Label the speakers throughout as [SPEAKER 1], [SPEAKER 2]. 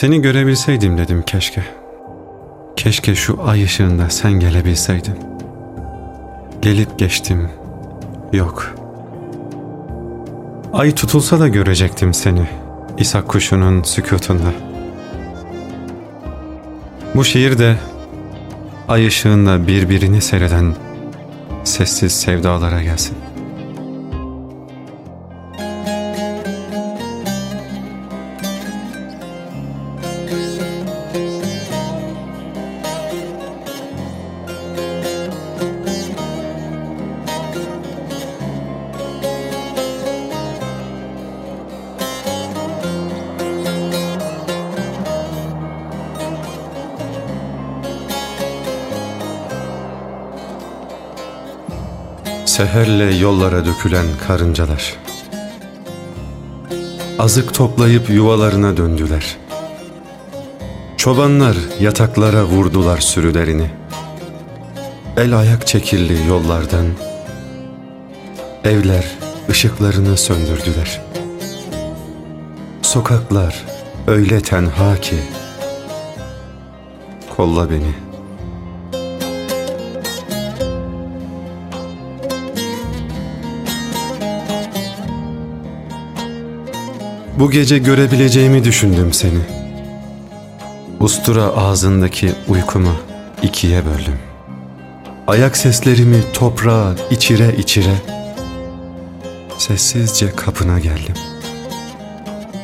[SPEAKER 1] Seni görebilseydim dedim keşke. Keşke şu ay ışığında sen gelebilseydin. Gelip geçtim. Yok. Ay tutulsa da görecektim seni. İshak kuşunun sükutunda. Bu şiirde ay ışığında birbirini seyreden sessiz sevdalara gelsin. Seherle yollara dökülen karıncalar. Azık toplayıp yuvalarına döndüler. Çobanlar yataklara vurdular sürülerini. El ayak çekildi yollardan. Evler ışıklarını söndürdüler. Sokaklar öyle tenha ki Kolla beni.'' Bu gece görebileceğimi düşündüm seni. Ustura ağzındaki uykumu ikiye böldüm. Ayak seslerimi toprağa içire içire sessizce kapına geldim.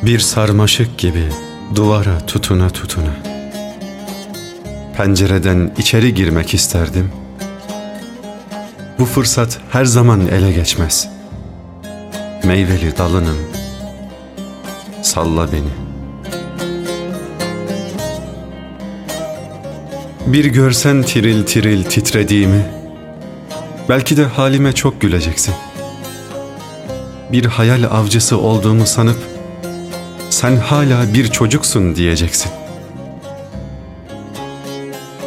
[SPEAKER 1] Bir sarmaşık gibi duvara tutuna tutuna. Pencereden içeri girmek isterdim. Bu fırsat her zaman ele geçmez. Meyveli dalınım salla beni. Bir görsen tiril tiril titrediğimi, belki de halime çok güleceksin. Bir hayal avcısı olduğumu sanıp, sen hala bir çocuksun diyeceksin.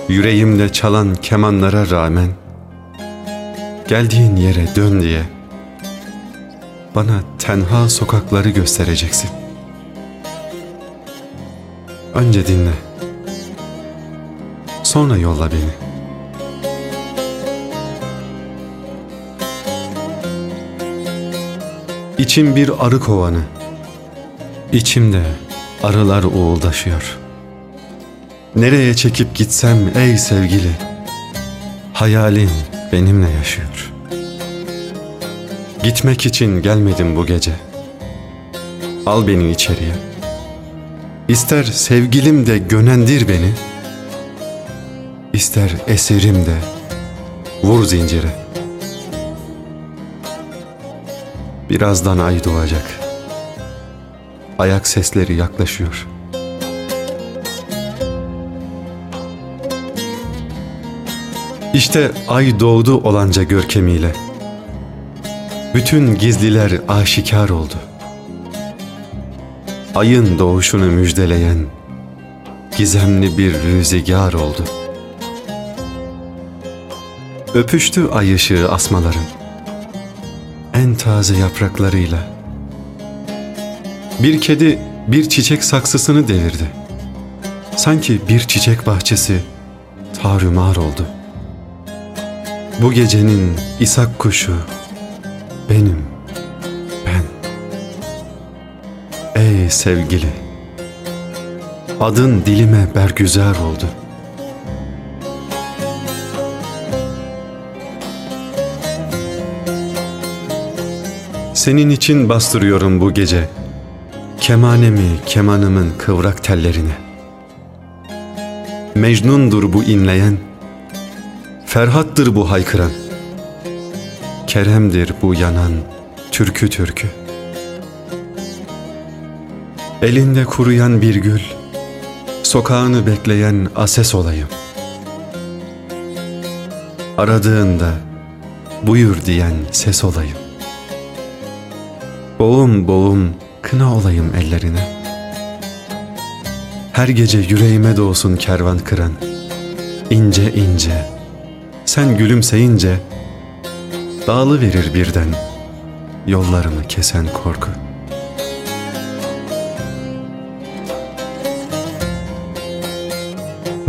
[SPEAKER 1] Yüreğimde çalan kemanlara rağmen, geldiğin yere dön diye, bana tenha sokakları göstereceksin. Önce dinle. Sonra yolla beni. İçim bir arı kovanı. İçimde arılar uğuldaşıyor. Nereye çekip gitsem ey sevgili, hayalin benimle yaşıyor. Gitmek için gelmedim bu gece. Al beni içeriye. İster sevgilim de gönendir beni, ister eserim de vur zincire. Birazdan ay doğacak. Ayak sesleri yaklaşıyor. İşte ay doğdu olanca görkemiyle. Bütün gizliler aşikar oldu ayın doğuşunu müjdeleyen gizemli bir rüzgar oldu. Öpüştü ay ışığı asmaların en taze yapraklarıyla. Bir kedi bir çiçek saksısını devirdi. Sanki bir çiçek bahçesi tarumar oldu. Bu gecenin isak kuşu benim. Ey sevgili, adın dilime bergüzar oldu. Senin için bastırıyorum bu gece kemanemi kemanımın kıvrak tellerine. Mecnundur bu inleyen, Ferhat'tır bu haykıran, Kerem'dir bu yanan türkü türkü. Elinde kuruyan bir gül, sokağını bekleyen ases olayım. Aradığında buyur diyen ses olayım. Boğum boğum kına olayım ellerine. Her gece yüreğime doğsun kervan kıran. ince ince, sen gülümseyince, dağılı verir birden yollarımı kesen korku.''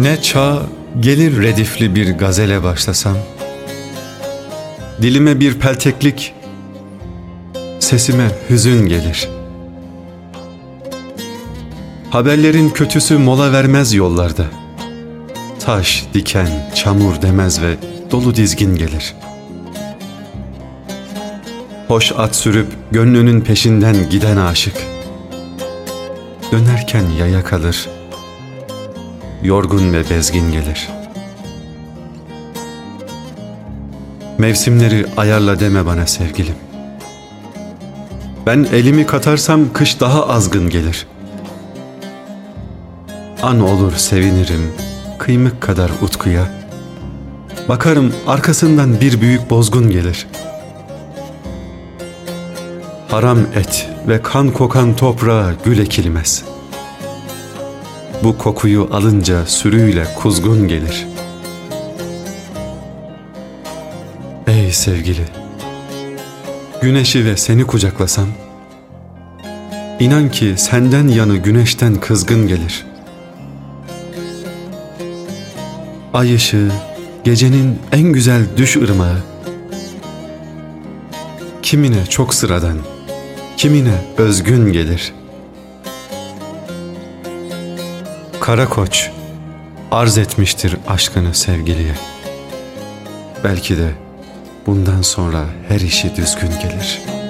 [SPEAKER 1] Ne çağ gelir redifli bir gazele başlasam, dilime bir pelteklik, sesime hüzün gelir. Haberlerin kötüsü mola vermez yollarda. Taş, diken, çamur demez ve dolu dizgin gelir. Hoş at sürüp gönlünün peşinden giden aşık. Dönerken yaya kalır, yorgun ve bezgin gelir. Mevsimleri ayarla deme bana sevgilim. Ben elimi katarsam kış daha azgın gelir. An olur sevinirim kıymık kadar utkuya. Bakarım arkasından bir büyük bozgun gelir. Haram et ve kan kokan toprağa gül ekilmez. Bu kokuyu alınca sürüyle kuzgun gelir. Ey sevgili, güneşi ve seni kucaklasam, inan ki senden yanı güneşten kızgın gelir. Ay ışığı, gecenin en güzel düş ırmağı, kimine çok sıradan, kimine özgün gelir. Kara koç arz etmiştir aşkını sevgiliye. Belki de bundan sonra her işi düzgün gelir.''